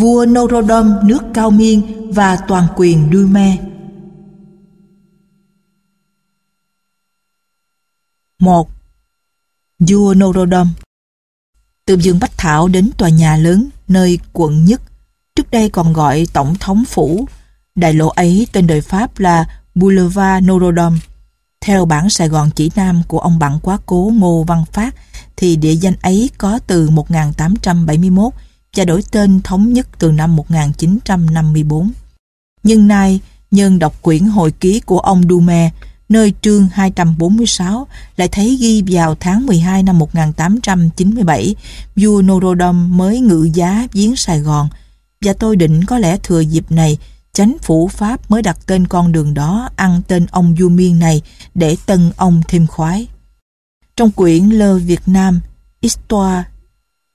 vua Norodom nước Cao Miên và toàn quyền Dume. một Vua Norodom Từ vườn Bách Thảo đến tòa nhà lớn nơi quận nhất, trước đây còn gọi Tổng thống Phủ. Đại lộ ấy tên đời Pháp là Boulevard Norodom. Theo bản Sài Gòn chỉ nam của ông bạn quá cố Ngô Văn Phát thì địa danh ấy có từ 1871 và đổi tên thống nhất từ năm 1954. Nhưng nay, nhân đọc quyển hồi ký của ông Dume, nơi chương 246 lại thấy ghi vào tháng 12 năm 1897, vua Norodom mới ngự giá viếng Sài Gòn, và tôi định có lẽ thừa dịp này, chánh phủ Pháp mới đặt tên con đường đó ăn tên ông vua miên này để tân ông thêm khoái. Trong quyển Lơ Việt Nam, Histoire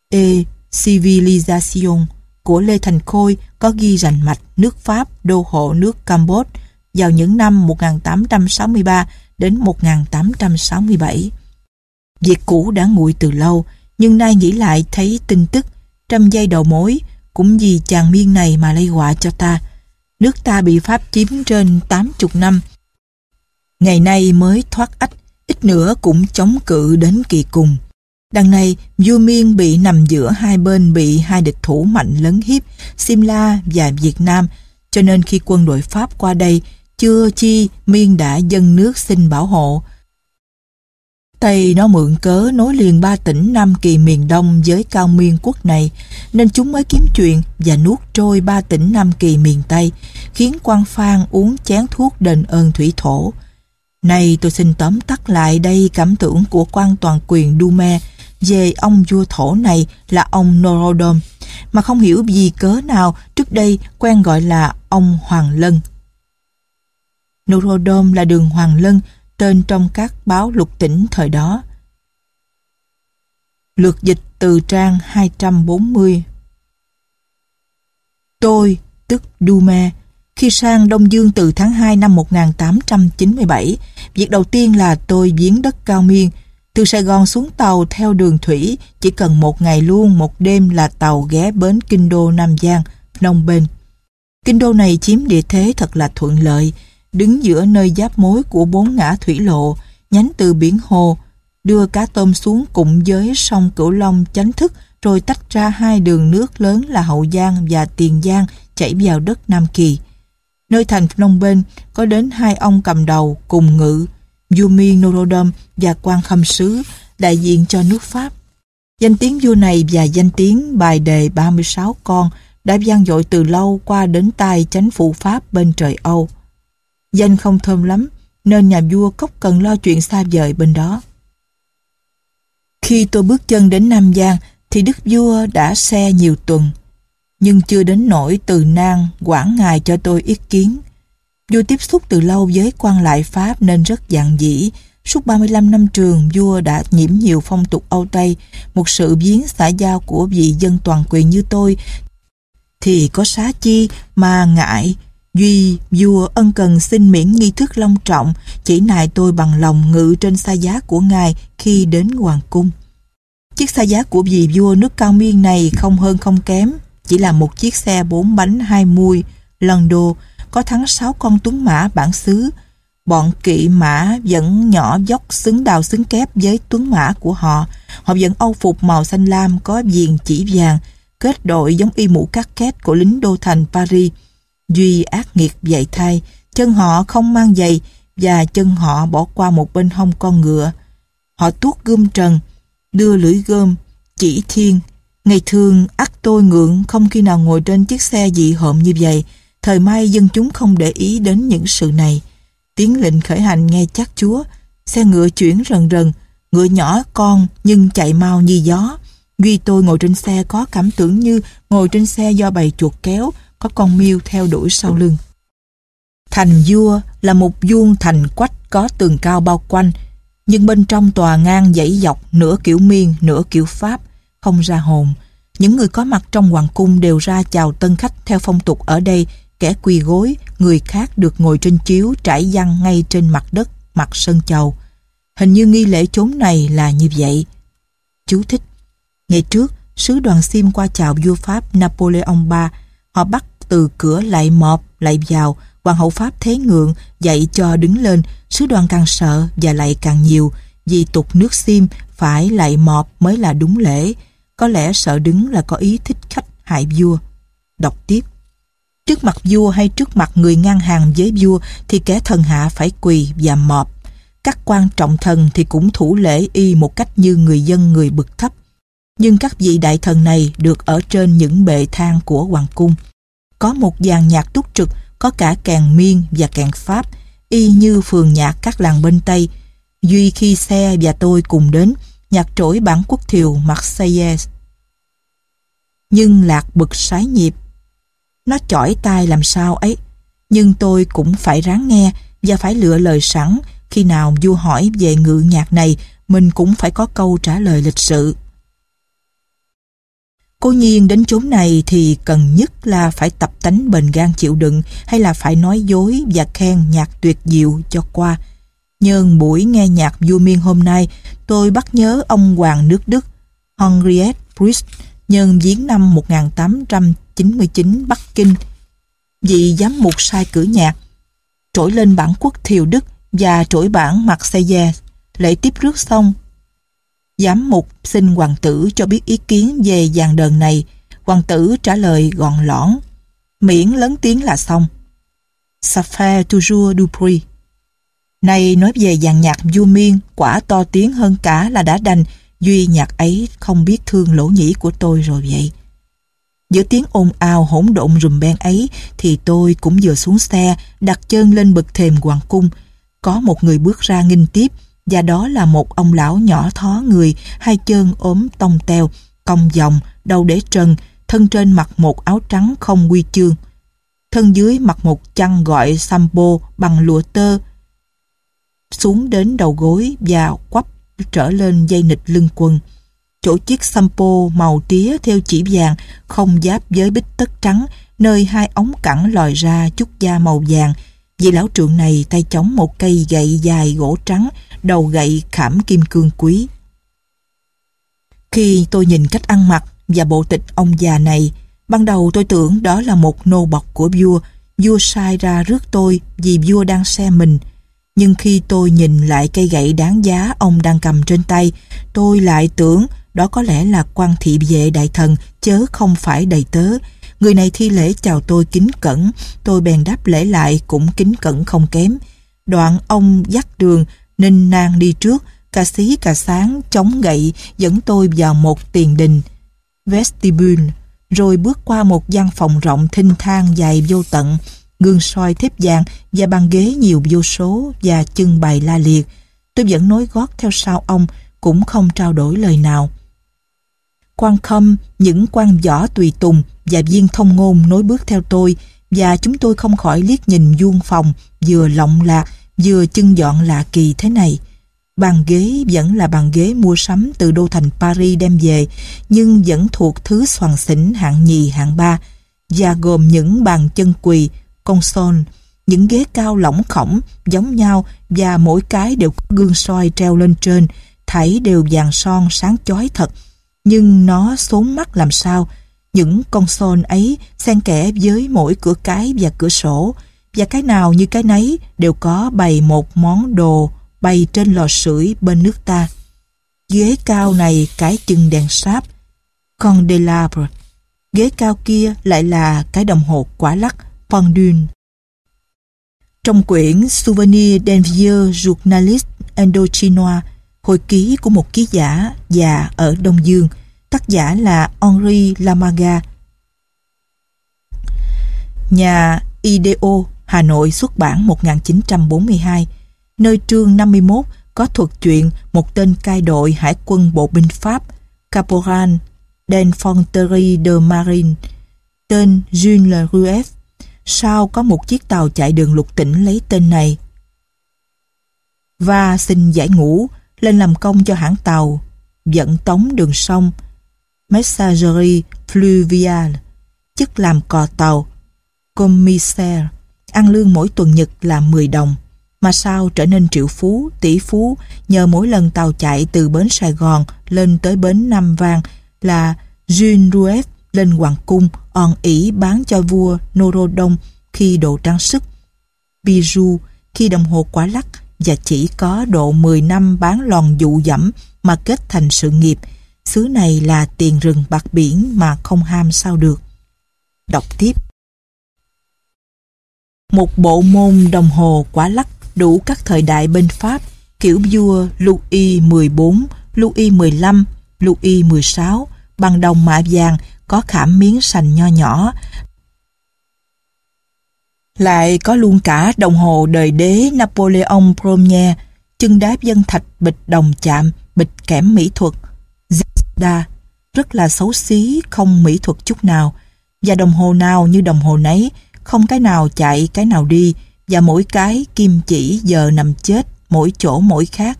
et Civilization của Lê Thành Khôi có ghi rành mạch nước Pháp đô hộ nước Campuchia vào những năm 1863 đến 1867. Việc cũ đã nguội từ lâu, nhưng nay nghĩ lại thấy tin tức trăm giây đầu mối cũng vì chàng miên này mà lây họa cho ta. Nước ta bị Pháp chiếm trên 80 năm. Ngày nay mới thoát ách, ít nữa cũng chống cự đến kỳ cùng. Đằng này, du Miên bị nằm giữa hai bên bị hai địch thủ mạnh lấn hiếp, Simla và Việt Nam, cho nên khi quân đội Pháp qua đây, chưa chi Miên đã dâng nước xin bảo hộ. Tây nó mượn cớ nối liền ba tỉnh Nam Kỳ miền Đông với cao miên quốc này, nên chúng mới kiếm chuyện và nuốt trôi ba tỉnh Nam Kỳ miền Tây, khiến quan Phan uống chén thuốc đền ơn thủy thổ. Này tôi xin tóm tắt lại đây cảm tưởng của quan toàn quyền Dume về ông vua thổ này là ông Norodom, mà không hiểu vì cớ nào trước đây quen gọi là ông Hoàng Lân. Norodom là đường Hoàng Lân, tên trong các báo lục tỉnh thời đó. Lược dịch từ trang 240 Tôi, tức Dume, khi sang Đông Dương từ tháng 2 năm 1897, việc đầu tiên là tôi viếng đất Cao Miên, từ Sài Gòn xuống tàu theo đường thủy chỉ cần một ngày luôn một đêm là tàu ghé bến Kinh Đô Nam Giang, Nông Bình Kinh Đô này chiếm địa thế thật là thuận lợi, đứng giữa nơi giáp mối của bốn ngã thủy lộ, nhánh từ biển Hồ, đưa cá tôm xuống cụm với sông Cửu Long chánh thức rồi tách ra hai đường nước lớn là Hậu Giang và Tiền Giang chảy vào đất Nam Kỳ. Nơi thành Phnom Penh có đến hai ông cầm đầu cùng ngự, Yumi Norodom và quan khâm sứ đại diện cho nước Pháp. Danh tiếng vua này và danh tiếng bài đề 36 con đã vang dội từ lâu qua đến tai chánh phủ Pháp bên trời Âu. Danh không thơm lắm, nên nhà vua cốc cần lo chuyện xa vời bên đó. Khi tôi bước chân đến Nam Giang, thì đức vua đã xe nhiều tuần, nhưng chưa đến nỗi từ nang quản ngài cho tôi ý kiến. Vua tiếp xúc từ lâu với quan lại Pháp nên rất dạng dĩ. Suốt 35 năm trường, vua đã nhiễm nhiều phong tục Âu Tây, một sự viếng xã giao của vị dân toàn quyền như tôi, thì có xá chi mà ngại. Duy, vua ân cần xin miễn nghi thức long trọng, chỉ nài tôi bằng lòng ngự trên xa giá của ngài khi đến hoàng cung. Chiếc xa giá của vị vua nước cao miên này không hơn không kém, chỉ là một chiếc xe bốn bánh hai mui, Lando, có thắng sáu con tuấn mã bản xứ. Bọn kỵ mã vẫn nhỏ dốc xứng đào xứng kép với tuấn mã của họ. Họ vẫn âu phục màu xanh lam có viền chỉ vàng, kết đội giống y mũ cắt két của lính đô thành Paris. Duy ác nghiệt dạy thay chân họ không mang giày và chân họ bỏ qua một bên hông con ngựa. Họ tuốt gươm trần, đưa lưỡi gươm, chỉ thiên. Ngày thường ắt tôi ngượng không khi nào ngồi trên chiếc xe dị hợm như vậy, Thời mai dân chúng không để ý đến những sự này. Tiếng lệnh khởi hành nghe chắc chúa, xe ngựa chuyển rần rần, ngựa nhỏ con nhưng chạy mau như gió. Duy tôi ngồi trên xe có cảm tưởng như ngồi trên xe do bầy chuột kéo, có con miêu theo đuổi sau lưng. Thành vua là một vuông thành quách có tường cao bao quanh, nhưng bên trong tòa ngang dãy dọc nửa kiểu miên nửa kiểu Pháp, không ra hồn. Những người có mặt trong hoàng cung đều ra chào tân khách theo phong tục ở đây, kẻ quỳ gối, người khác được ngồi trên chiếu trải giăng ngay trên mặt đất, mặt sân chầu. Hình như nghi lễ chốn này là như vậy. Chú thích. Ngày trước, sứ đoàn xiêm qua chào vua Pháp Napoleon III, họ bắt từ cửa lại mọp, lại vào, hoàng hậu Pháp thế ngượng, dạy cho đứng lên, sứ đoàn càng sợ và lại càng nhiều, vì tục nước xiêm phải lại mọp mới là đúng lễ, có lẽ sợ đứng là có ý thích khách hại vua. Đọc tiếp. Trước mặt vua hay trước mặt người ngang hàng với vua thì kẻ thần hạ phải quỳ và mọp. Các quan trọng thần thì cũng thủ lễ y một cách như người dân người bực thấp. Nhưng các vị đại thần này được ở trên những bệ thang của hoàng cung. Có một dàn nhạc túc trực, có cả kèn miên và kèn pháp, y như phường nhạc các làng bên Tây. Duy khi xe và tôi cùng đến, nhạc trỗi bản quốc thiều Marseillais. Nhưng lạc bực sái nhịp. Nó chỏi tai làm sao ấy, nhưng tôi cũng phải ráng nghe và phải lựa lời sẵn. Khi nào vua hỏi về ngự nhạc này, mình cũng phải có câu trả lời lịch sự. Cô nhiên đến chốn này thì cần nhất là phải tập tánh bền gan chịu đựng hay là phải nói dối và khen nhạc tuyệt diệu cho qua. Nhân buổi nghe nhạc vua miên hôm nay, tôi bắt nhớ ông hoàng nước Đức Henriette Brist nhân viếng năm 1899 Bắc Kinh. Vị giám mục sai cử nhạc, trỗi lên bản quốc thiều Đức và trỗi bản Marseillais. Lễ tiếp rước xong, giám mục xin hoàng tử cho biết ý kiến về dàn đờn này. Hoàng tử trả lời gọn lõn, miễn lớn tiếng là xong. Ça toujours du bruit. Nói về dàn nhạc du miên, quả to tiếng hơn cả là đã đành, duy nhạc ấy không biết thương lỗ nhĩ của tôi rồi vậy. Giữa tiếng ồn ào hỗn độn rùm beng ấy thì tôi cũng vừa xuống xe, đặt chân lên bậc thềm hoàng cung. Có một người bước ra nghinh tiếp và đó là một ông lão nhỏ thó người, hai chân ốm tông teo, cong vòng, đầu để trần, thân trên mặc một áo trắng không quy chương. Thân dưới mặc một chăn gọi sambo bằng lụa tơ, xuống đến đầu gối và quắp trở lên dây nịch lưng quần. Chỗ chiếc sampo màu tía theo chỉ vàng không giáp với bích tất trắng nơi hai ống cẳng lòi ra chút da màu vàng. Vị lão trượng này tay chống một cây gậy dài gỗ trắng, đầu gậy khảm kim cương quý. Khi tôi nhìn cách ăn mặc và bộ tịch ông già này, ban đầu tôi tưởng đó là một nô bọc của vua. Vua sai ra rước tôi vì vua đang xe mình. Nhưng khi tôi nhìn lại cây gậy đáng giá ông đang cầm trên tay, tôi lại tưởng đó có lẽ là quan thị vệ đại thần, chớ không phải đầy tớ. Người này thi lễ chào tôi kính cẩn, tôi bèn đáp lễ lại cũng kính cẩn không kém. Đoạn ông dắt đường, ninh nang đi trước, cà xí cà sáng, chống gậy, dẫn tôi vào một tiền đình. Vestibule, rồi bước qua một gian phòng rộng thinh thang dài vô tận, gương soi thép vàng và bàn ghế nhiều vô số và chân bày la liệt. Tôi vẫn nối gót theo sau ông, cũng không trao đổi lời nào. Quan khâm, những quan võ tùy tùng và viên thông ngôn nối bước theo tôi và chúng tôi không khỏi liếc nhìn vuông phòng vừa lộng lạc vừa chân dọn lạ kỳ thế này. Bàn ghế vẫn là bàn ghế mua sắm từ đô thành Paris đem về nhưng vẫn thuộc thứ soàn xỉn hạng nhì hạng ba và gồm những bàn chân quỳ, console, những ghế cao lỏng khổng giống nhau và mỗi cái đều có gương soi treo lên trên, thảy đều vàng son sáng chói thật. Nhưng nó xốn mắt làm sao? Những con son ấy xen kẽ với mỗi cửa cái và cửa sổ, và cái nào như cái nấy đều có bày một món đồ bày trên lò sưởi bên nước ta. Ghế cao này cái chân đèn sáp, candelabre. Ghế cao kia lại là cái đồng hồ quả lắc, pendule. Trong quyển Souvenir d'un vieux journaliste Indochinois, hồi ký của một ký giả già ở Đông Dương, tác giả là Henri Lamaga. Nhà Ideo Hà Nội xuất bản 1942. Nơi chương 51 có thuật chuyện một tên cai đội hải quân bộ binh Pháp, Caporal d'Infanterie de Marine, tên Jules Le Rueff. Sau có một chiếc tàu chạy đường lục tỉnh lấy tên này. Và xin giải ngũ lên làm công cho hãng tàu, dẫn tống đường sông, Messagerie Fluviale, chức làm cò tàu, commissaire, ăn lương mỗi tuần nhật là 10 đồng, mà sao trở nên triệu phú, tỷ phú nhờ mỗi lần tàu chạy từ bến Sài Gòn lên tới bến Nam Vang là Jean Rueff lên hoàng cung on ỉ bán cho vua Norodom khi đồ trang sức, bijou khi đồng hồ quả lắc và chỉ có độ 10 năm bán lòn dụ dẫm mà kết thành sự nghiệp. Xứ này là tiền rừng bạc biển mà không ham sao được. Đọc tiếp. Một bộ môn đồng hồ quả lắc đủ các thời đại bên Pháp kiểu vua Louis XIV, Louis XV, Louis XVI bằng đồng mạ vàng có khảm miếng sành nho nhỏ. Lại có luôn cả đồng hồ đời đế Napoleon Ier, chân đáp dân thạch bịch đồng chạm, bịch kẽm mỹ thuật. Zda, rất là xấu xí, không mỹ thuật chút nào. Và đồng hồ nào như đồng hồ nấy, không cái nào chạy, cái nào đi, và mỗi cái kim chỉ giờ nằm chết, mỗi chỗ mỗi khác.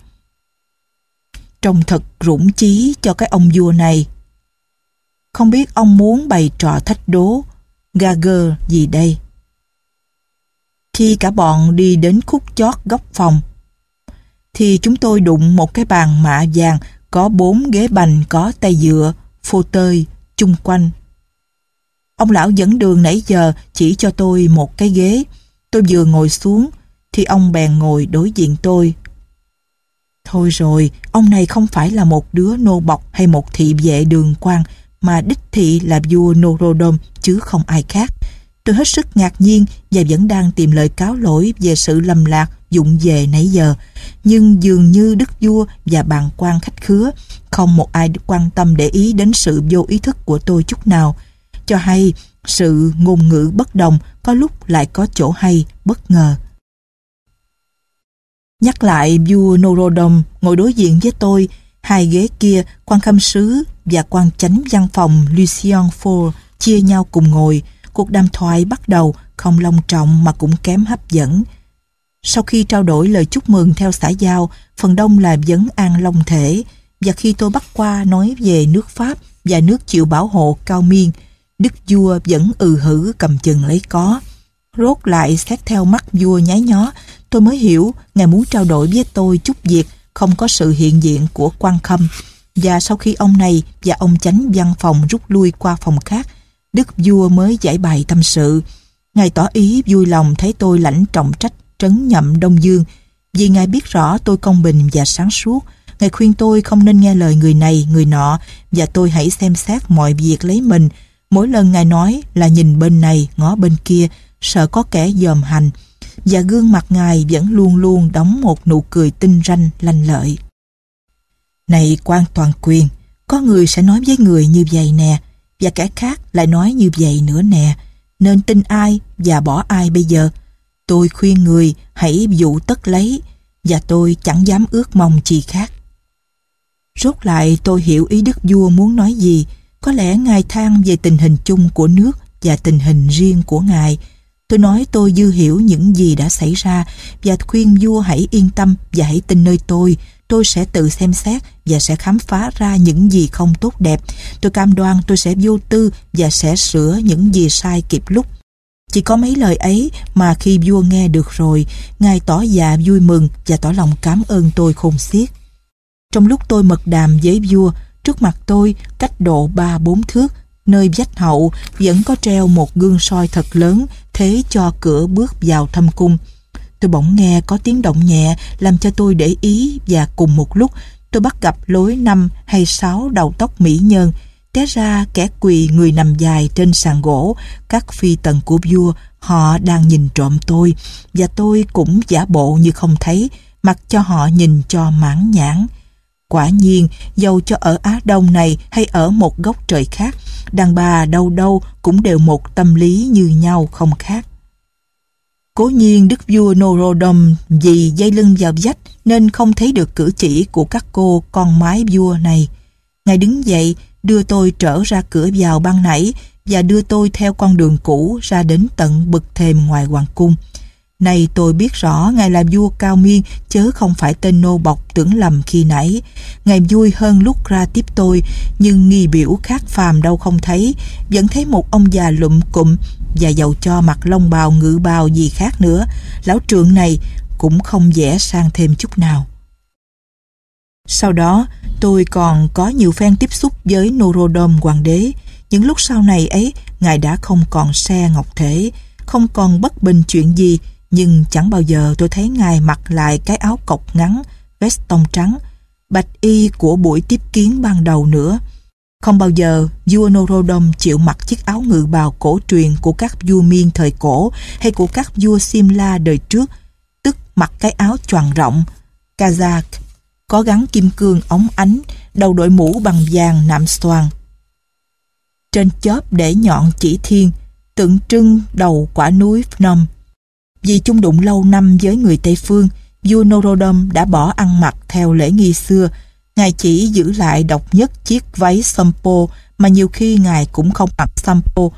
Trông thật rủng chí cho cái ông vua này. Không biết ông muốn bày trò thách đố, Gagger gì đây? Khi cả bọn đi đến khúc chót góc phòng, thì chúng tôi đụng một cái bàn mạ vàng có bốn ghế bành có tay dựa, phô tơi, chung quanh. Ông lão dẫn đường nãy giờ chỉ cho tôi một cái ghế. Tôi vừa ngồi xuống, thì ông bèn ngồi đối diện tôi. Thôi rồi, ông này không phải là một đứa nô bọc hay một thị vệ đường quan, mà đích thị là vua Norodom chứ không ai khác. Tôi hết sức ngạc nhiên và vẫn đang tìm lời cáo lỗi về sự lầm lạc dụng về nãy giờ. Nhưng dường như đức vua và bàn quan khách khứa không một ai quan tâm để ý đến sự vô ý thức của tôi chút nào. Cho hay sự ngôn ngữ bất đồng có lúc lại có chỗ hay, bất ngờ. Nhắc lại vua Norodom ngồi đối diện với tôi, hai ghế kia quan khâm sứ và quan chánh văn phòng Lucien Ford chia nhau cùng ngồi. Cuộc đàm thoại bắt đầu không long trọng mà cũng kém hấp dẫn. Sau khi trao đổi lời chúc mừng theo xã giao, phần đông là vấn an long thể, và khi tôi bắt qua nói về nước Pháp và nước chịu bảo hộ cao miên, đức vua vẫn ừ hử cầm chừng lấy có. Rốt lại xét theo mắt vua nháy nhó, tôi mới hiểu ngài muốn trao đổi với tôi chút việc không có sự hiện diện của quan khâm. Và sau khi ông này và ông chánh văn phòng rút lui qua phòng khác, đức vua mới giải bày tâm sự. Ngài tỏ ý vui lòng thấy tôi lãnh trọng trách trấn nhậm Đông Dương vì Ngài biết rõ tôi công bình và sáng suốt. Ngài khuyên tôi không nên nghe lời người này, người nọ và tôi hãy xem xét mọi việc lấy mình. Mỗi lần Ngài nói là nhìn bên này, ngó bên kia, sợ có kẻ dòm hành và gương mặt Ngài vẫn luôn luôn đóng một nụ cười tinh ranh, lanh lợi. Này quan toàn quyền, có người sẽ nói với người như vậy nè, và kẻ khác lại nói như vậy nữa nè, nên tin ai và bỏ ai bây giờ? Tôi khuyên người hãy dụ tất lấy và tôi chẳng dám ước mong chi khác. Rốt lại tôi hiểu ý đức vua muốn nói gì. Có lẽ ngài than về tình hình chung của nước và tình hình riêng của ngài. Tôi nói tôi dư hiểu những gì đã xảy ra và khuyên vua hãy yên tâm và hãy tin nơi tôi. Tôi sẽ tự xem xét và sẽ khám phá ra những gì không tốt đẹp. Tôi cam đoan tôi sẽ vô tư và sẽ sửa những gì sai kịp lúc. Chỉ có mấy lời ấy mà khi vua nghe được rồi, ngài tỏ dạ vui mừng và tỏ lòng cảm ơn tôi khôn xiết. Trong lúc tôi mật đàm với vua, trước mặt tôi, cách độ ba bốn thước, nơi vách hậu vẫn có treo một gương soi thật lớn thế cho cửa bước vào thâm cung. Tôi bỗng nghe có tiếng động nhẹ, làm cho tôi để ý và cùng một lúc, tôi bắt gặp lối năm hay sáu đầu tóc mỹ nhân, té ra kẻ quỳ người nằm dài trên sàn gỗ, các phi tần của vua, họ đang nhìn trộm tôi, và tôi cũng giả bộ như không thấy, mặc cho họ nhìn cho mãn nhãn. Quả nhiên, dầu cho ở Á Đông này hay ở một góc trời khác, đàn bà đâu đâu cũng đều một tâm lý như nhau không khác. Cố nhiên đức vua Norodom vì dây lưng vào vách nên không thấy được cử chỉ của các cô con mái vua này. Ngài đứng dậy, đưa tôi trở ra cửa vào ban nãy và đưa tôi theo con đường cũ ra đến tận bực thềm ngoài hoàng cung. Này tôi biết rõ Ngài là vua cao miên, chớ không phải tên nô bọc tưởng lầm khi nãy. Ngài vui hơn lúc ra tiếp tôi, nhưng nghi biểu khác phàm đâu không thấy. Vẫn thấy một ông già lụm cụm và dầu cho mặt lông bào ngự bào gì khác nữa. Lão trượng này cũng không dễ sang thêm chút nào. Sau đó tôi còn có nhiều phen tiếp xúc với Norodom hoàng đế. Những lúc sau này ấy Ngài đã không còn xe ngọc thể, không còn bất bình chuyện gì nhưng chẳng bao giờ tôi thấy ngài mặc lại cái áo cộc ngắn, vest tông trắng, bạch y của buổi tiếp kiến ban đầu nữa. Không bao giờ vua Norodom chịu mặc chiếc áo ngự bào cổ truyền của các vua miên thời cổ hay của các vua Simla đời trước, tức mặc cái áo choàng rộng, kazak, có gắn kim cương ống ánh, đầu đội mũ bằng vàng nạm xoàn. Trên chóp để nhọn chỉ thiên, tượng trưng đầu quả núi Phnom. Vì chung đụng lâu năm với người Tây Phương, vua Norodom đã bỏ ăn mặc theo lễ nghi xưa. Ngài chỉ giữ lại độc nhất chiếc váy sampo mà nhiều khi ngài cũng không mặc sampo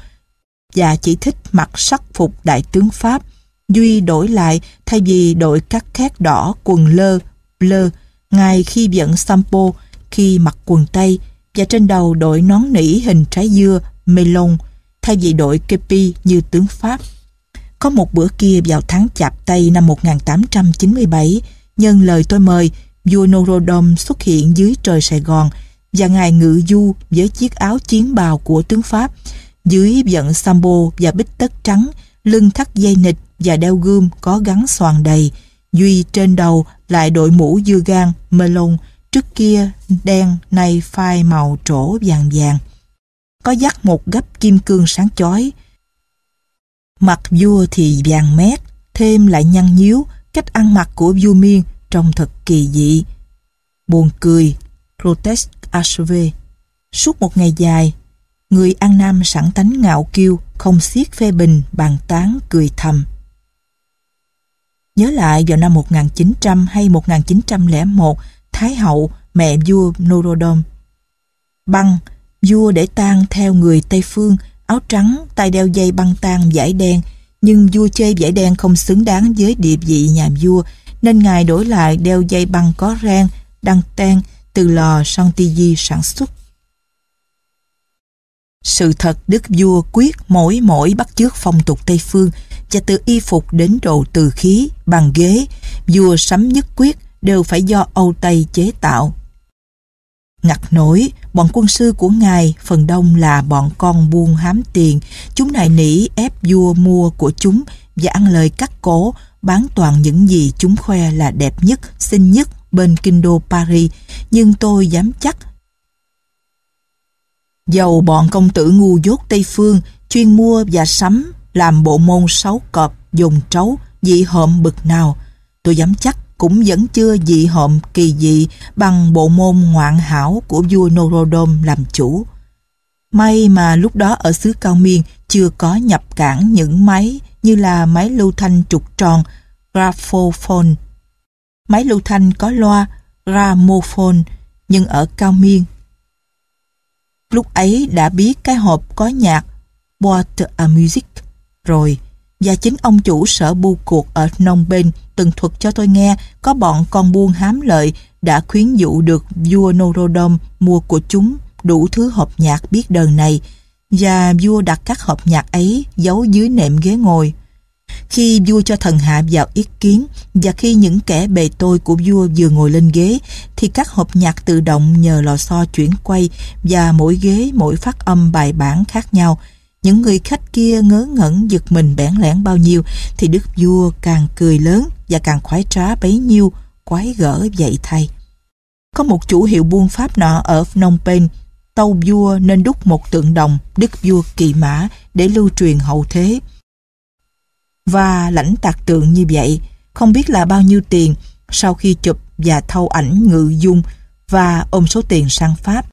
và chỉ thích mặc sắc phục đại tướng Pháp. Duy đổi lại thay vì đội các khét đỏ quần lơ, blơ, ngài khi giận sampo, khi mặc quần tây và trên đầu đội nón nỉ hình trái dưa, melon, thay vì đội kepi như tướng Pháp. Có một bữa kia vào tháng chạp Tây năm 1897, nhân lời tôi mời, vua Norodom xuất hiện dưới trời Sài Gòn và ngài ngự du với chiếc áo chiến bào của tướng Pháp, dưới vận sambo và bích tất trắng, lưng thắt dây nịch và đeo gươm có gắn xoàn đầy. Duy trên đầu lại đội mũ dưa gan, melon, trước kia đen nay phai màu trổ vàng vàng. Có dắt một gấp kim cương sáng chói, Mặt vua thì vàng mét, thêm lại nhăn nhíu, cách ăn mặc của vua miên trông thật kỳ dị. Buồn cười, protest HV. Suốt một ngày dài, người An Nam sẵn tánh ngạo kiêu, không xiết phê bình, bàn tán, cười thầm. Nhớ lại vào năm 1900 hay 1901, Thái hậu, mẹ vua Norodom. Băng, vua để tang theo người Tây Phương áo trắng, tay đeo dây băng tang vải đen, nhưng vua chơi vải đen không xứng đáng với địa vị nhà vua, nên ngài đổi lại đeo dây băng có ren, đăng ten từ lò Chantilly sản xuất. Sự thật đức vua quyết mỗi mỗi bắt chước phong tục Tây Phương và từ y phục đến đồ từ khí, bàn ghế, vua sắm nhất quyết đều phải do Âu Tây chế tạo. Ngặt nổi, bọn quân sư của ngài phần đông là bọn con buôn hám tiền. Chúng nài nỉ ép vua mua của chúng và ăn lời cắt cổ, bán toàn những gì chúng khoe là đẹp nhất, xinh nhất bên kinh đô Paris. Nhưng tôi dám chắc Dầu bọn công tử ngu dốt Tây Phương chuyên mua và sắm làm bộ môn sáu cọp, dùng trấu, dị hợm bực nào. Tôi dám chắc cũng vẫn chưa dị hợm kỳ dị bằng bộ môn ngoạn hảo của vua Norodom làm chủ. May mà lúc đó ở xứ Cao Miên chưa có nhập cảng những máy như là máy lưu thanh trục tròn graphophone. Máy lưu thanh có loa, gramophone, nhưng ở Cao Miên. Lúc ấy đã biết cái hộp có nhạc Boat à music rồi, và chính ông chủ sở bu cuộc ở Phnom Penh từng thuật cho tôi nghe có bọn con buôn hám lợi đã khuyến dụ được vua Norodom mua của chúng đủ thứ hộp nhạc biết đời này và vua đặt các hộp nhạc ấy giấu dưới nệm ghế ngồi. Khi vua cho thần hạ vào ý kiến, và khi những kẻ bề tôi của vua vừa ngồi lên ghế, thì các hộp nhạc tự động nhờ lò xo chuyển quay, và mỗi ghế, mỗi phát âm bài bản khác nhau những người khách kia ngớ ngẩn giật mình bẽn lẽn bao nhiêu, thì đức vua càng cười lớn và càng khoái trá bấy nhiêu, quái gở vậy thay. Có một chủ hiệu buôn Pháp nọ ở Phnom Penh tâu vua nên đúc một tượng đồng đức vua kỳ mã để lưu truyền hậu thế. Và lãnh tạc tượng như vậy không biết là bao nhiêu tiền sau khi chụp và thâu ảnh ngự dung và ôm số tiền sang Pháp.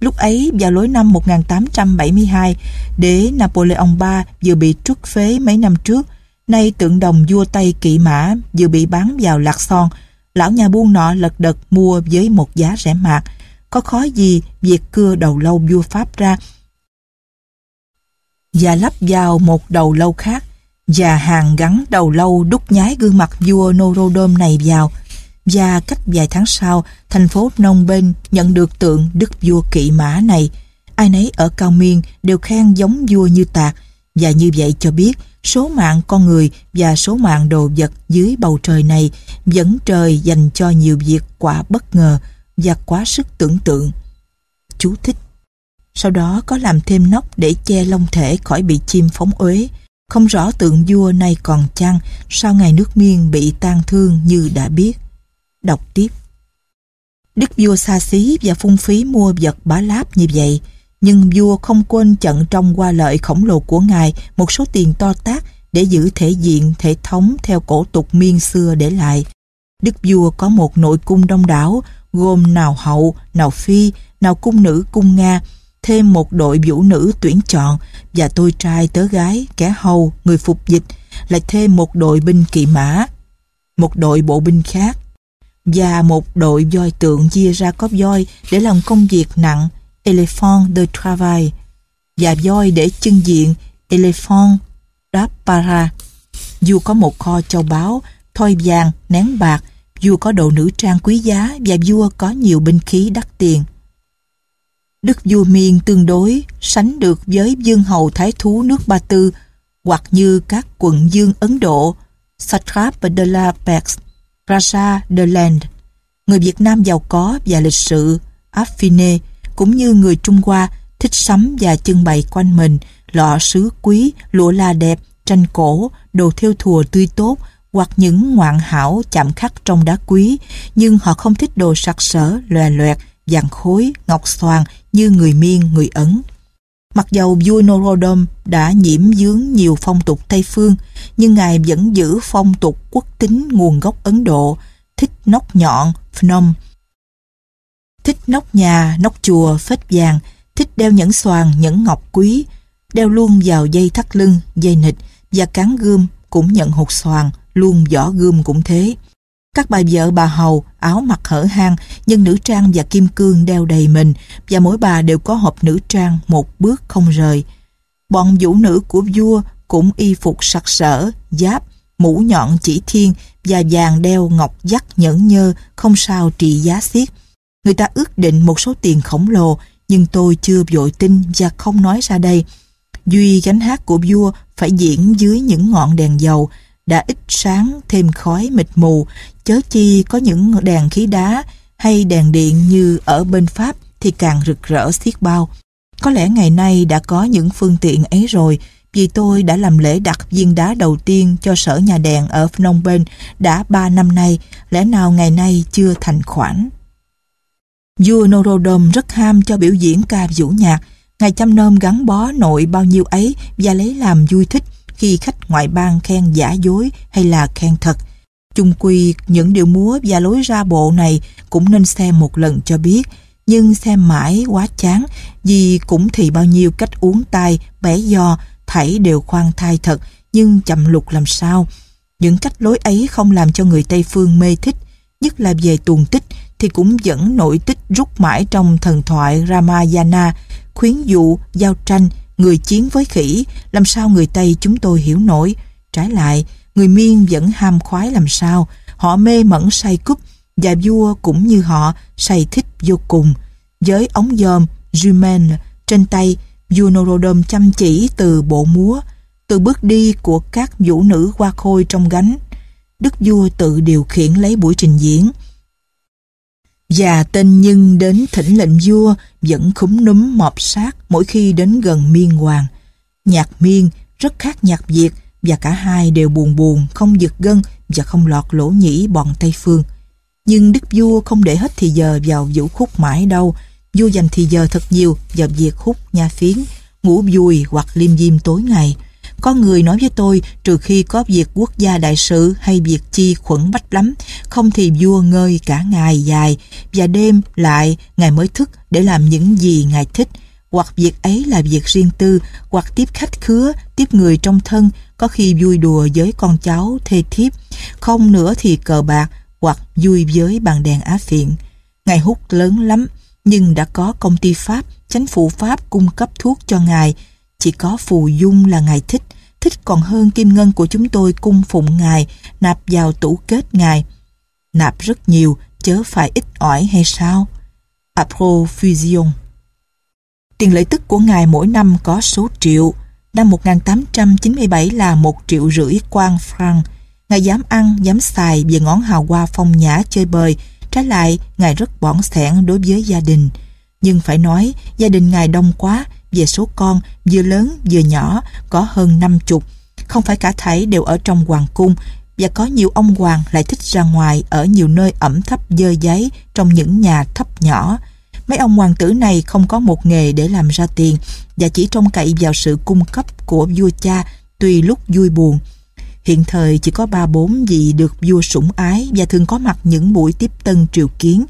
Lúc ấy vào lối năm 1872, đế Napoleon III vừa bị truất phế mấy năm trước, Nay tượng đồng vua Tây kỵ mã vừa bị bán vào lạc son, lão nhà buôn nọ lật đật mua với một giá rẻ mạt. Có khó gì việc cưa đầu lâu vua Pháp ra? Và lắp vào một đầu lâu khác, và hàng gắn đầu lâu đúc nhái gương mặt vua Norodom này vào. Và cách vài tháng sau, thành phố Phnom Penh nhận được tượng đức vua kỵ mã này. Ai nấy ở Cao Miên đều khen giống vua như tạc. Và như vậy cho biết, số mạng con người và số mạng đồ vật dưới bầu trời này vẫn trời dành cho nhiều việc quả bất ngờ và quá sức tưởng tượng. Chú thích Sau đó có làm thêm nóc để che lông thể khỏi bị chim phóng uế. Không rõ tượng vua nay còn chăng sau ngày nước miên bị tan thương như đã biết. Đọc tiếp. Đức vua xa xí và phung phí mua vật bá láp như vậy nhưng vua không quên chận trong qua lợi khổng lồ của ngài một số tiền to tác để giữ thể diện, thể thống theo cổ tục miên xưa để lại. Đức vua có một nội cung đông đảo, gồm nào hậu, nào phi, nào cung nữ cung Nga, thêm một đội vũ nữ tuyển chọn và tôi trai tớ gái, kẻ hầu, người phục dịch, lại thêm một đội binh kỵ mã, một đội bộ binh khác và một đội voi tượng chia ra có voi để làm công việc nặng Elephant de Travail và voi để chân diện Elephant d'Appara. Dù có một kho châu báu, thoi vàng, nén bạc, vua có đồ nữ trang quý giá và vua có nhiều binh khí đắt tiền. Đức vua miên tương đối sánh được với dương hầu thái thú nước Ba Tư hoặc như các quận dương Ấn Độ, Satrap de la Pex, Raja de Land. Người Việt Nam giàu có và lịch sự, Affine, cũng như người Trung Hoa thích sắm và trưng bày quanh mình lọ sứ quý, lụa la đẹp, tranh cổ, đồ theo thùa tươi tốt hoặc những ngoạn hảo chạm khắc trong đá quý, nhưng họ không thích đồ sặc sỡ, lòe loẹt, vàng khối, ngọc xoàn như người Miên, người Ấn. Mặc dầu vua Norodom đã nhiễm dướng nhiều phong tục Tây Phương, nhưng ngài vẫn giữ phong tục quốc tính nguồn gốc Ấn Độ, thích nóc nhọn, phnom, thích nóc nhà, nóc chùa, phết vàng, thích đeo nhẫn xoàn, nhẫn ngọc quý, đeo luôn vào dây thắt lưng, dây nịch và cán gươm cũng nhận hột xoàn, luôn vỏ gươm cũng thế. Các bà vợ bà hầu, áo mặc hở hang, nhưng nữ trang và kim cương đeo đầy mình và mỗi bà đều có hộp nữ trang một bước không rời. Bọn vũ nữ của vua cũng y phục sặc sỡ, giáp, mũ nhọn chỉ thiên và vàng đeo ngọc dắt nhẫn nhơ không sao trị giá xiết. Người ta ước định một số tiền khổng lồ, nhưng tôi chưa vội tin và không nói ra đây. Duy gánh hát của vua phải diễn dưới những ngọn đèn dầu, đã ít sáng thêm khói mịt mù, chớ chi có những đèn khí đá hay đèn điện như ở bên Pháp thì càng rực rỡ xiết bao. Có lẽ ngày nay đã có những phương tiện ấy rồi, vì tôi đã làm lễ đặt viên đá đầu tiên cho sở nhà đèn ở Phnom Penh đã 3 năm nay, lẽ nào ngày nay chưa thành khoản. Vua Norodom rất ham cho biểu diễn ca vũ nhạc, ngài chăm nom gắn bó nội bao nhiêu ấy và lấy làm vui thích khi khách ngoại bang khen giả dối hay là khen thật. Chung quy những điệu múa và lối ra bộ này cũng nên xem một lần cho biết, nhưng xem mãi quá chán vì cũng thì bao nhiêu cách uống tay, bẻ do, thảy đều khoan thai thật nhưng chậm lục làm sao. Những cách lối ấy không làm cho người Tây Phương mê thích, nhất là về tuồng tích thì cũng vẫn nội tích rút mãi trong thần thoại Ramayana, khuyến dụ, giao tranh, người chiến với khỉ, làm sao người Tây chúng tôi hiểu nổi. Trái lại, người Miên vẫn ham khoái làm sao, họ mê mẩn say cúp, và vua cũng như họ say thích vô cùng. Với ống dòm, Jumen trên tay, vua Norodom chăm chỉ từ bộ múa, từ bước đi của các vũ nữ qua khôi trong gánh. Đức vua tự điều khiển lấy buổi trình diễn, và tên nhân đến thỉnh lệnh vua vẫn khúm núm mọp sát mỗi khi đến gần miên hoàng. Nhạc miên rất khác nhạc Việt và cả hai đều buồn buồn, không giật gân và không lọt lỗ nhĩ bọn Tây Phương. Nhưng đức vua không để hết thì giờ vào vũ khúc mãi đâu. Vua dành thì giờ thật nhiều vào việc khúc nha phiến, ngủ vui hoặc liêm diêm tối ngày. Có người nói với tôi trừ khi có việc quốc gia đại sự hay việc chi khuẩn bách lắm, không thì vua ngơi cả ngày dài và đêm lại ngài mới thức để làm những gì ngài thích. hoặc việc ấy là việc riêng tư, hoặc tiếp khách khứa, tiếp người trong thân, có khi vui đùa với con cháu, thê thiếp, không nữa thì cờ bạc, hoặc vui với bàn đèn á phiện. Ngài hút lớn lắm, nhưng đã có công ty Pháp, chánh phủ Pháp cung cấp thuốc cho Ngài. Chỉ có phù dung là Ngài thích, thích còn hơn kim ngân của chúng tôi cung phụng Ngài, nạp vào tủ kết Ngài. Nạp rất nhiều, chớ phải ít ỏi hay sao? Aprofusion. Tiền lợi tức của Ngài mỗi năm có số triệu. Năm 1897 là một triệu rưỡi quan franc. Ngài dám ăn, dám xài về ngón hào hoa phong nhã chơi bời. Trái lại, Ngài rất bỏng sẻn đối với gia đình. Nhưng phải nói, gia đình Ngài đông quá, về số con, vừa lớn vừa nhỏ, có hơn năm chục. Không phải cả thảy đều ở trong hoàng cung, và có nhiều ông hoàng lại thích ra ngoài ở nhiều nơi ẩm thấp dơ giấy trong những nhà thấp nhỏ. Mấy ông hoàng tử này không có một nghề để làm ra tiền và chỉ trông cậy vào sự cung cấp của vua cha tùy lúc vui buồn. Hiện thời chỉ có ba bốn vị được vua sủng ái và thường có mặt những buổi tiếp tân triều kiến.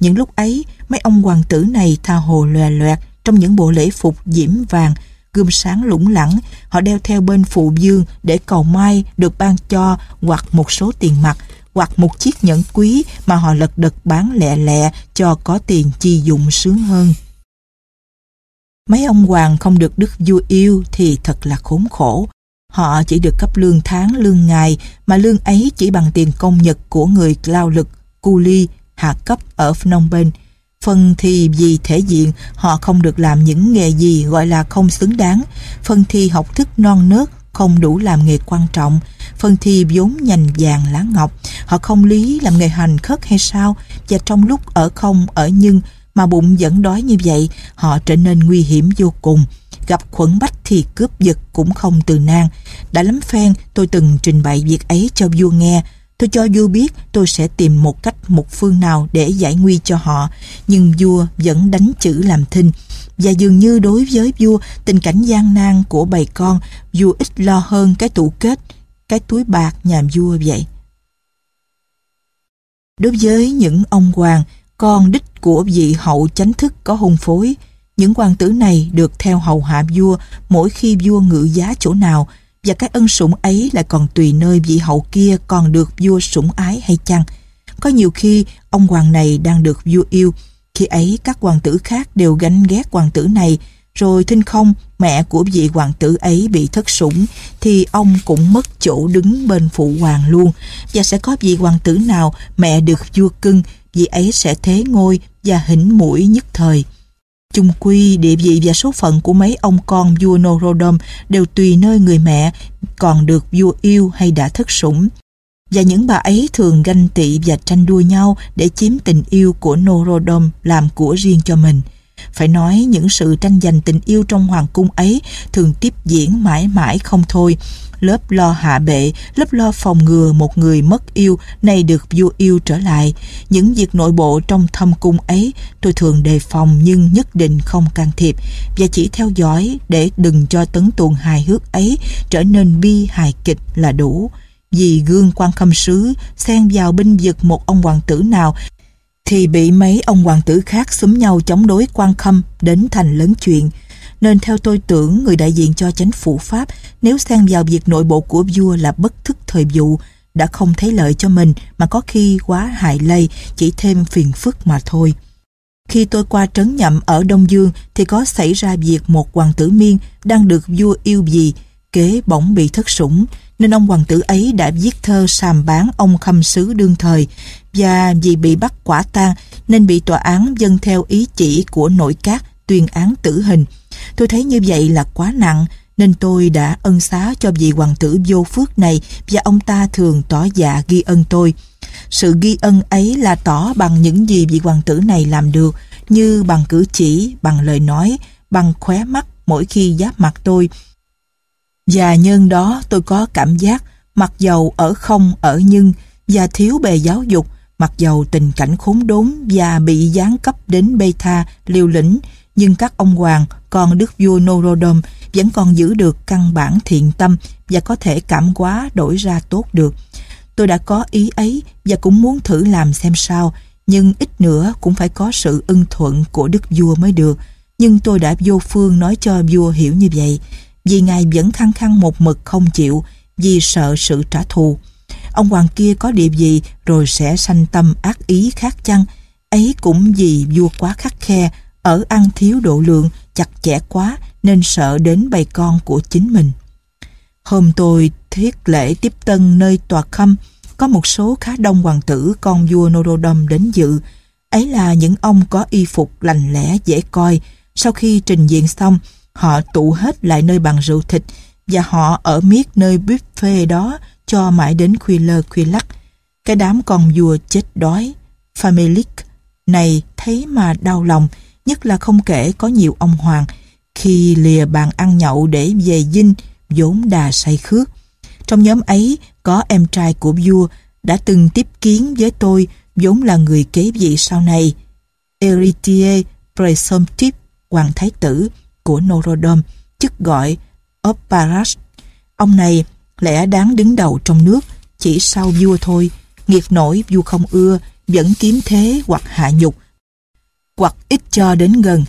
Những lúc ấy, mấy ông hoàng tử này tha hồ lòe loẹt trong những bộ lễ phục diễm vàng, gươm sáng lủng lẳng, họ đeo theo bên phụ dương để cầu may được ban cho hoặc một số tiền mặt, hoặc một chiếc nhẫn quý mà họ lật đật bán lẹ lẹ cho có tiền chi dụng sướng hơn. Mấy ông hoàng không được đức vua yêu thì thật là khốn khổ. Họ chỉ được cấp lương tháng lương ngày mà lương ấy chỉ bằng tiền công nhật của người lao lực, cu ly, hạ cấp ở Phnom Penh. Phần thì vì thể diện, họ không được làm những nghề gì gọi là không xứng đáng. Phần thì học thức non nớt, không đủ làm nghề quan trọng. Phần thì vốn nhành vàng lá ngọc. Họ không lý làm nghề hành khất hay sao. Và trong lúc ở không, ở nhưng mà bụng vẫn đói như vậy, họ trở nên nguy hiểm vô cùng. Gặp khuẩn bách thì cướp giật cũng không từ nan. Đã lắm phen, tôi từng trình bày việc ấy cho vua nghe Tôi cho vua biết tôi sẽ tìm một cách một phương nào để giải nguy cho họ, nhưng vua vẫn đánh chữ làm thinh. Và dường như đối với vua, tình cảnh gian nan của bầy con, vua ít lo hơn cái tủ kết, cái túi bạc nhà vua vậy. Đối với những ông hoàng, con đích của vị hậu chánh thức có hôn phối, những hoàng tử này được theo hầu hạ vua mỗi khi vua ngự giá chỗ nào, và cái ân sủng ấy lại còn tùy nơi vị hậu kia còn được vua sủng ái hay chăng. Có nhiều khi ông hoàng này đang được vua yêu, khi ấy các hoàng tử khác đều gánh ghét hoàng tử này, rồi thinh không mẹ của vị hoàng tử ấy bị thất sủng thì ông cũng mất chỗ đứng bên phụ hoàng luôn. Và sẽ có vị hoàng tử nào mẹ được vua cưng vị ấy sẽ thế ngôi và hỉnh mũi nhất thời chung quy địa vị và số phận của mấy ông con vua Norodom đều tùy nơi người mẹ, còn được vua yêu hay đã thất sủng. Và những bà ấy thường ganh tị và tranh đua nhau để chiếm tình yêu của Norodom làm của riêng cho mình. Phải nói những sự tranh giành tình yêu trong hoàng cung ấy thường tiếp diễn mãi mãi không thôi lớp lo hạ bệ, lớp lo phòng ngừa một người mất yêu nay được vua yêu trở lại. Những việc nội bộ trong thâm cung ấy tôi thường đề phòng nhưng nhất định không can thiệp và chỉ theo dõi để đừng cho tấn tuồng hài hước ấy trở nên bi hài kịch là đủ. Vì gương quan khâm sứ xen vào binh vực một ông hoàng tử nào thì bị mấy ông hoàng tử khác xúm nhau chống đối quan khâm đến thành lớn chuyện nên theo tôi tưởng người đại diện cho chánh phủ Pháp nếu xen vào việc nội bộ của vua là bất thức thời vụ, đã không thấy lợi cho mình mà có khi quá hại lây, chỉ thêm phiền phức mà thôi. Khi tôi qua trấn nhậm ở Đông Dương thì có xảy ra việc một hoàng tử miên đang được vua yêu gì, kế bỗng bị thất sủng, nên ông hoàng tử ấy đã viết thơ sàm bán ông khâm sứ đương thời và vì bị bắt quả tang nên bị tòa án dân theo ý chỉ của nội các tuyên án tử hình. Tôi thấy như vậy là quá nặng, nên tôi đã ân xá cho vị hoàng tử vô phước này và ông ta thường tỏ dạ ghi ân tôi. Sự ghi ân ấy là tỏ bằng những gì vị hoàng tử này làm được, như bằng cử chỉ, bằng lời nói, bằng khóe mắt mỗi khi giáp mặt tôi. Và nhân đó tôi có cảm giác mặc dầu ở không ở nhưng và thiếu bề giáo dục, mặc dầu tình cảnh khốn đốn và bị giáng cấp đến bê tha, liều lĩnh, nhưng các ông hoàng còn đức vua Norodom vẫn còn giữ được căn bản thiện tâm và có thể cảm hóa đổi ra tốt được. Tôi đã có ý ấy và cũng muốn thử làm xem sao, nhưng ít nữa cũng phải có sự ưng thuận của đức vua mới được. nhưng tôi đã vô phương nói cho vua hiểu như vậy, vì ngài vẫn khăng khăng một mực không chịu, vì sợ sự trả thù. Ông hoàng kia có địa gì rồi sẽ sanh tâm ác ý khác chăng? Ấy cũng vì vua quá khắc khe, ở ăn thiếu độ lượng, chặt chẽ quá nên sợ đến bầy con của chính mình. Hôm tôi thiết lễ tiếp tân nơi tòa khâm, có một số khá đông hoàng tử con vua Norodom đến dự. Ấy là những ông có y phục lành lẽ dễ coi. Sau khi trình diện xong, họ tụ hết lại nơi bàn rượu thịt và họ ở miết nơi buffet đó cho mãi đến khuya lơ khuya lắc. Cái đám con vua chết đói. Familic này thấy mà đau lòng, nhất là không kể có nhiều ông hoàng khi lìa bàn ăn nhậu để về dinh vốn đà say khước. Trong nhóm ấy có em trai của vua đã từng tiếp kiến với tôi vốn là người kế vị sau này. eritie Presumptive Hoàng Thái Tử của Norodom, chức gọi Oparas. Ông này lẽ đáng đứng đầu trong nước, chỉ sau vua thôi, nghiệt nổi vua không ưa, vẫn kiếm thế hoặc hạ nhục, hoặc ít cho đến gần.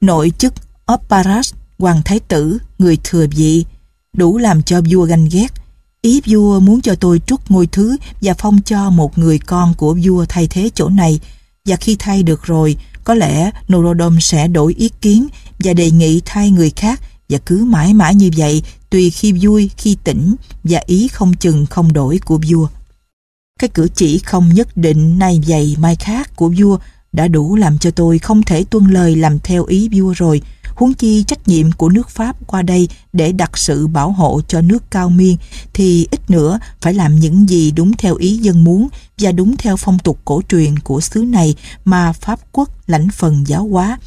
Nội chức Opparas, Hoàng Thái Tử, người thừa vị, đủ làm cho vua ganh ghét. Ý vua muốn cho tôi trút ngôi thứ và phong cho một người con của vua thay thế chỗ này. Và khi thay được rồi, có lẽ Norodom sẽ đổi ý kiến và đề nghị thay người khác và cứ mãi mãi như vậy tùy khi vui, khi tỉnh và ý không chừng không đổi của vua. Cái cử chỉ không nhất định nay vậy mai khác của vua đã đủ làm cho tôi không thể tuân lời làm theo ý vua rồi. Huống chi trách nhiệm của nước Pháp qua đây để đặt sự bảo hộ cho nước cao miên thì ít nữa phải làm những gì đúng theo ý dân muốn và đúng theo phong tục cổ truyền của xứ này mà Pháp quốc lãnh phần giáo hóa,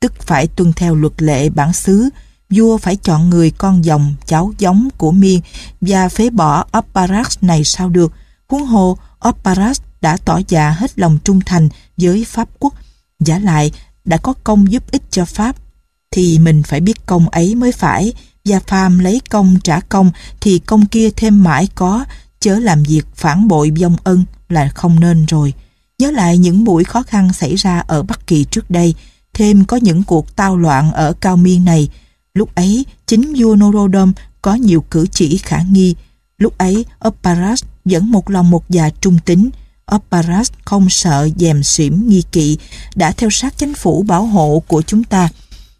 tức phải tuân theo luật lệ bản xứ, vua phải chọn người con dòng cháu giống của miên và phế bỏ Oparas này sao được. Huống hồ, Oparas đã tỏ dạ hết lòng trung thành với Pháp quốc, giả lại đã có công giúp ích cho Pháp thì mình phải biết công ấy mới phải và phàm lấy công trả công thì công kia thêm mãi có chớ làm việc phản bội vong ân là không nên rồi. Nhớ lại những buổi khó khăn xảy ra ở Bắc Kỳ trước đây, thêm có những cuộc tao loạn ở Cao Miên này. Lúc ấy, chính vua Norodom có nhiều cử chỉ khả nghi. Lúc ấy, Opparas vẫn một lòng một già trung tính. Opparas không sợ dèm xỉm nghi kỵ, đã theo sát chính phủ bảo hộ của chúng ta.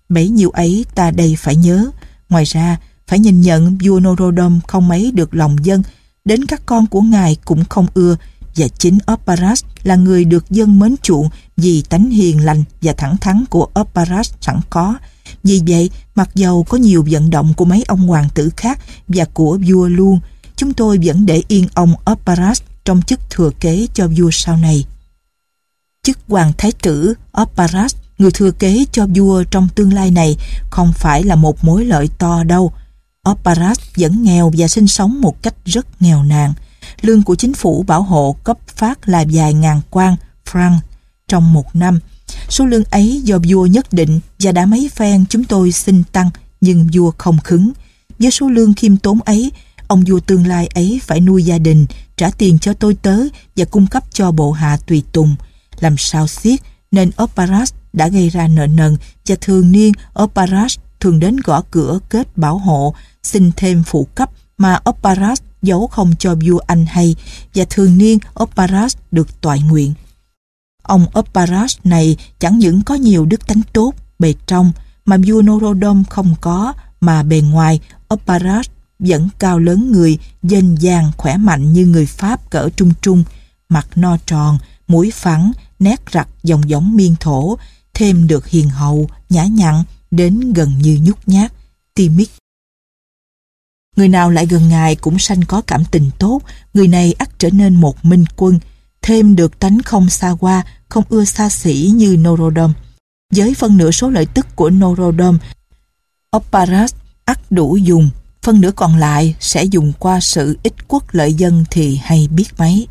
mấy nhiêu ấy ta đây phải nhớ. Ngoài ra, phải nhìn nhận vua Norodom không mấy được lòng dân, đến các con của ngài cũng không ưa, và chính Opparas là người được dân mến chuộng vì tánh hiền lành và thẳng thắn của Opparas sẵn có. Vì vậy, mặc dầu có nhiều vận động của mấy ông hoàng tử khác và của vua luôn, chúng tôi vẫn để yên ông Opparas trong chức thừa kế cho vua sau này. Chức hoàng thái tử Oparas, người thừa kế cho vua trong tương lai này không phải là một mối lợi to đâu. Oparas vẫn nghèo và sinh sống một cách rất nghèo nàn. Lương của chính phủ bảo hộ cấp phát là vài ngàn quan franc trong một năm. Số lương ấy do vua nhất định và đã mấy phen chúng tôi xin tăng nhưng vua không khứng. Với số lương khiêm tốn ấy, ông vua tương lai ấy phải nuôi gia đình, trả tiền cho tôi tớ và cung cấp cho bộ hạ tùy tùng. Làm sao xiết, nên Oparas đã gây ra nợ nần và thường niên Oparas thường đến gõ cửa kết bảo hộ, xin thêm phụ cấp mà Oparas giấu không cho vua Anh hay và thường niên Oparas được toại nguyện. Ông Oparas này chẳng những có nhiều đức tánh tốt bề trong mà vua Norodom không có mà bề ngoài Oparas vẫn cao lớn người, dên dàng, khỏe mạnh như người Pháp cỡ trung trung, mặt no tròn, mũi phẳng, nét rặt dòng giống miên thổ, thêm được hiền hậu, nhã nhặn, đến gần như nhút nhát, timid. Người nào lại gần ngài cũng sanh có cảm tình tốt, người này ắt trở nên một minh quân, thêm được tánh không xa qua, không ưa xa xỉ như Norodom. Với phân nửa số lợi tức của Norodom, Opparas ắt đủ dùng, phân nửa còn lại sẽ dùng qua sự ích quốc lợi dân thì hay biết mấy.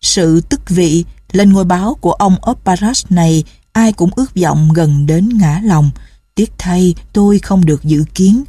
Sự tức vị lên ngôi báo của ông Opparas này ai cũng ước vọng gần đến ngã lòng. Tiếc thay tôi không được dự kiến,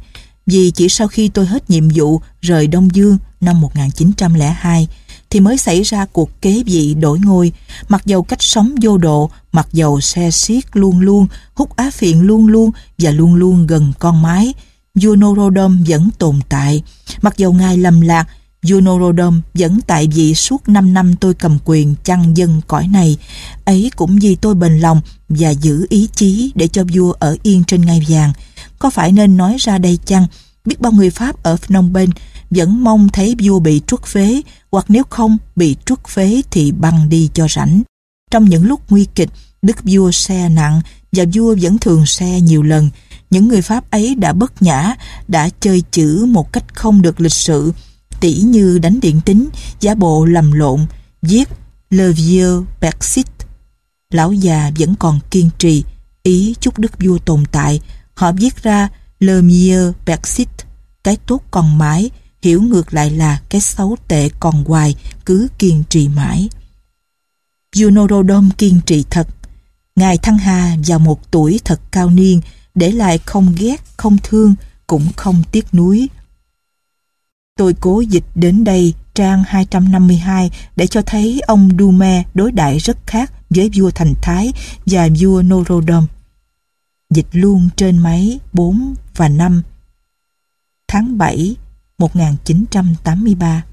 vì chỉ sau khi tôi hết nhiệm vụ rời Đông Dương năm 1902, thì mới xảy ra cuộc kế vị đổi ngôi. Mặc dầu cách sống vô độ, mặc dầu xe xiết luôn luôn, hút á phiện luôn luôn và luôn luôn gần con mái, vua Norodom vẫn tồn tại. Mặc dầu ngài lầm lạc, vua Norodom vẫn tại vị suốt 5 năm tôi cầm quyền chăn dân cõi này. Ấy cũng vì tôi bền lòng và giữ ý chí để cho vua ở yên trên ngai vàng. Có phải nên nói ra đây chăng? Biết bao người Pháp ở Phnom Penh vẫn mong thấy vua bị truất phế hoặc nếu không bị truất phế thì băng đi cho rảnh. Trong những lúc nguy kịch, đức vua xe nặng và vua vẫn thường xe nhiều lần. Những người Pháp ấy đã bất nhã, đã chơi chữ một cách không được lịch sự, tỉ như đánh điện tính, giả bộ lầm lộn, giết Le vieux Persit. Lão già vẫn còn kiên trì, ý chúc đức vua tồn tại. Họ viết ra Le mieux Persit, cái tốt còn mãi, hiểu ngược lại là cái xấu tệ còn hoài, cứ kiên trì mãi. Vua kiên trì thật. Ngài Thăng Hà vào một tuổi thật cao niên, để lại không ghét, không thương, cũng không tiếc nuối. Tôi cố dịch đến đây trang 252 để cho thấy ông Dume đối đại rất khác với vua Thành Thái và vua Norodom. Dịch luôn trên máy 4 và 5 tháng 7 1983